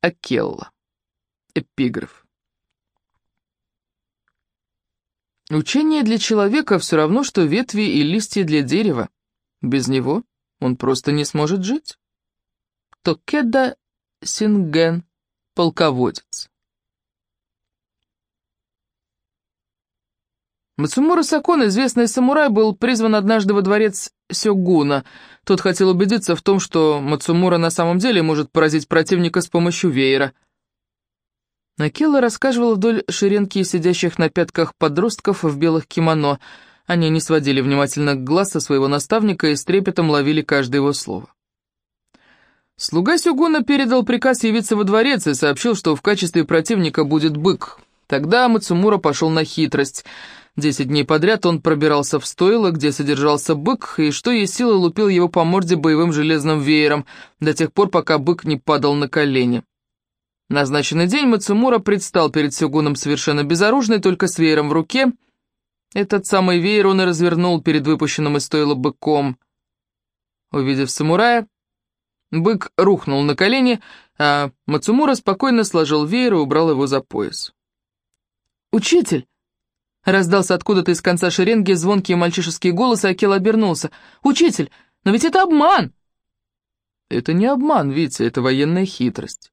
Акелла. Эпиграф. Учение для человека все равно, что ветви и листья для дерева. Без него он просто не сможет жить. Токеда Синген, полководец. Мацумура Сакон, известный самурай, был призван однажды во дворец Сёгуна. Тот хотел убедиться в том, что Мацумура на самом деле может поразить противника с помощью веера. Накела рассказывала вдоль шеренги сидящих на пятках подростков в белых кимоно. Они не сводили внимательно глаз со своего наставника и с трепетом ловили каждое его слово. Слуга Сюгуна передал приказ явиться во дворец и сообщил, что в качестве противника будет бык. Тогда Мацумура пошел на хитрость — Десять дней подряд он пробирался в стойло, где содержался бык, и что есть силы лупил его по морде боевым железным веером, до тех пор, пока бык не падал на колени. Назначенный день Мацумура предстал перед Сёгуном совершенно безоружный, только с веером в руке. Этот самый веер он и развернул перед выпущенным из стойла быком. Увидев самурая, бык рухнул на колени, а Мацумура спокойно сложил веер и убрал его за пояс. «Учитель!» Раздался откуда-то из конца шеренги звонкий мальчишеский голос, и Акел обернулся. «Учитель, но ведь это обман!» «Это не обман, Витя, это военная хитрость.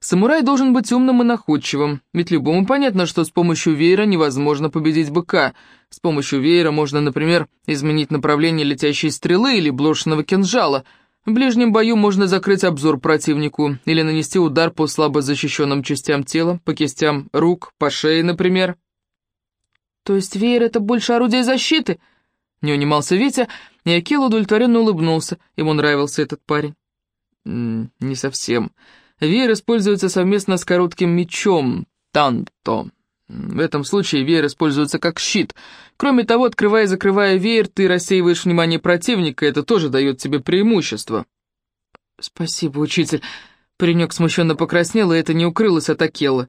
Самурай должен быть умным и находчивым, ведь любому понятно, что с помощью веера невозможно победить быка. С помощью веера можно, например, изменить направление летящей стрелы или брошенного кинжала. В ближнем бою можно закрыть обзор противнику или нанести удар по слабо защищенным частям тела, по кистям рук, по шее, например». «То есть веер — это больше орудие защиты?» Не унимался Витя, и Акил удовлетворенно улыбнулся. Ему нравился этот парень. «Не совсем. Веер используется совместно с коротким мечом, танто. В этом случае веер используется как щит. Кроме того, открывая и закрывая веер, ты рассеиваешь внимание противника, это тоже дает тебе преимущество». «Спасибо, учитель». Паренек смущенно покраснел, и это не укрылось от Акела.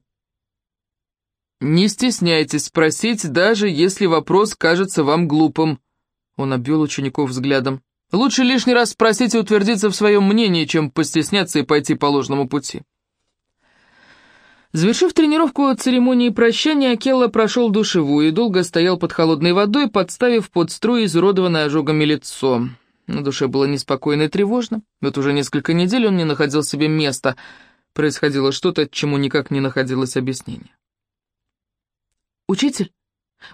«Не стесняйтесь спросить, даже если вопрос кажется вам глупым», — он обвел учеников взглядом. «Лучше лишний раз спросить и утвердиться в своем мнении, чем постесняться и пойти по ложному пути». Завершив тренировку церемонии прощания, Акелла прошел душевую и долго стоял под холодной водой, подставив под струи изуродованное ожогами лицо. На душе было неспокойно и тревожно. Вот уже несколько недель он не находил себе места. Происходило что-то, чему никак не находилось объяснения. «Учитель?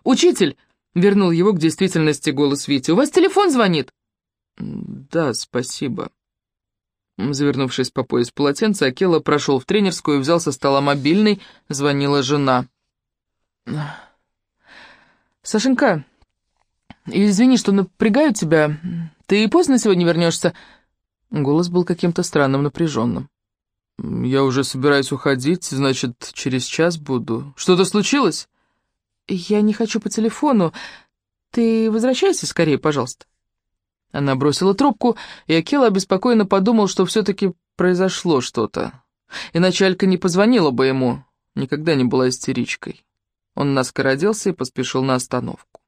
Учитель!» — вернул его к действительности голос Вити. «У вас телефон звонит?» «Да, спасибо». Завернувшись по пояс полотенца, Акела прошел в тренерскую и взял со стола мобильный. Звонила жена. «Сашенька, извини, что напрягаю тебя. Ты поздно сегодня вернешься?» Голос был каким-то странным, напряженным. «Я уже собираюсь уходить, значит, через час буду. Что-то случилось?» «Я не хочу по телефону. Ты возвращайся скорее, пожалуйста». Она бросила трубку, и Акела обеспокоенно подумал, что все-таки произошло что-то. Иначе Алька не позвонила бы ему, никогда не была истеричкой. Он наскоро и поспешил на остановку.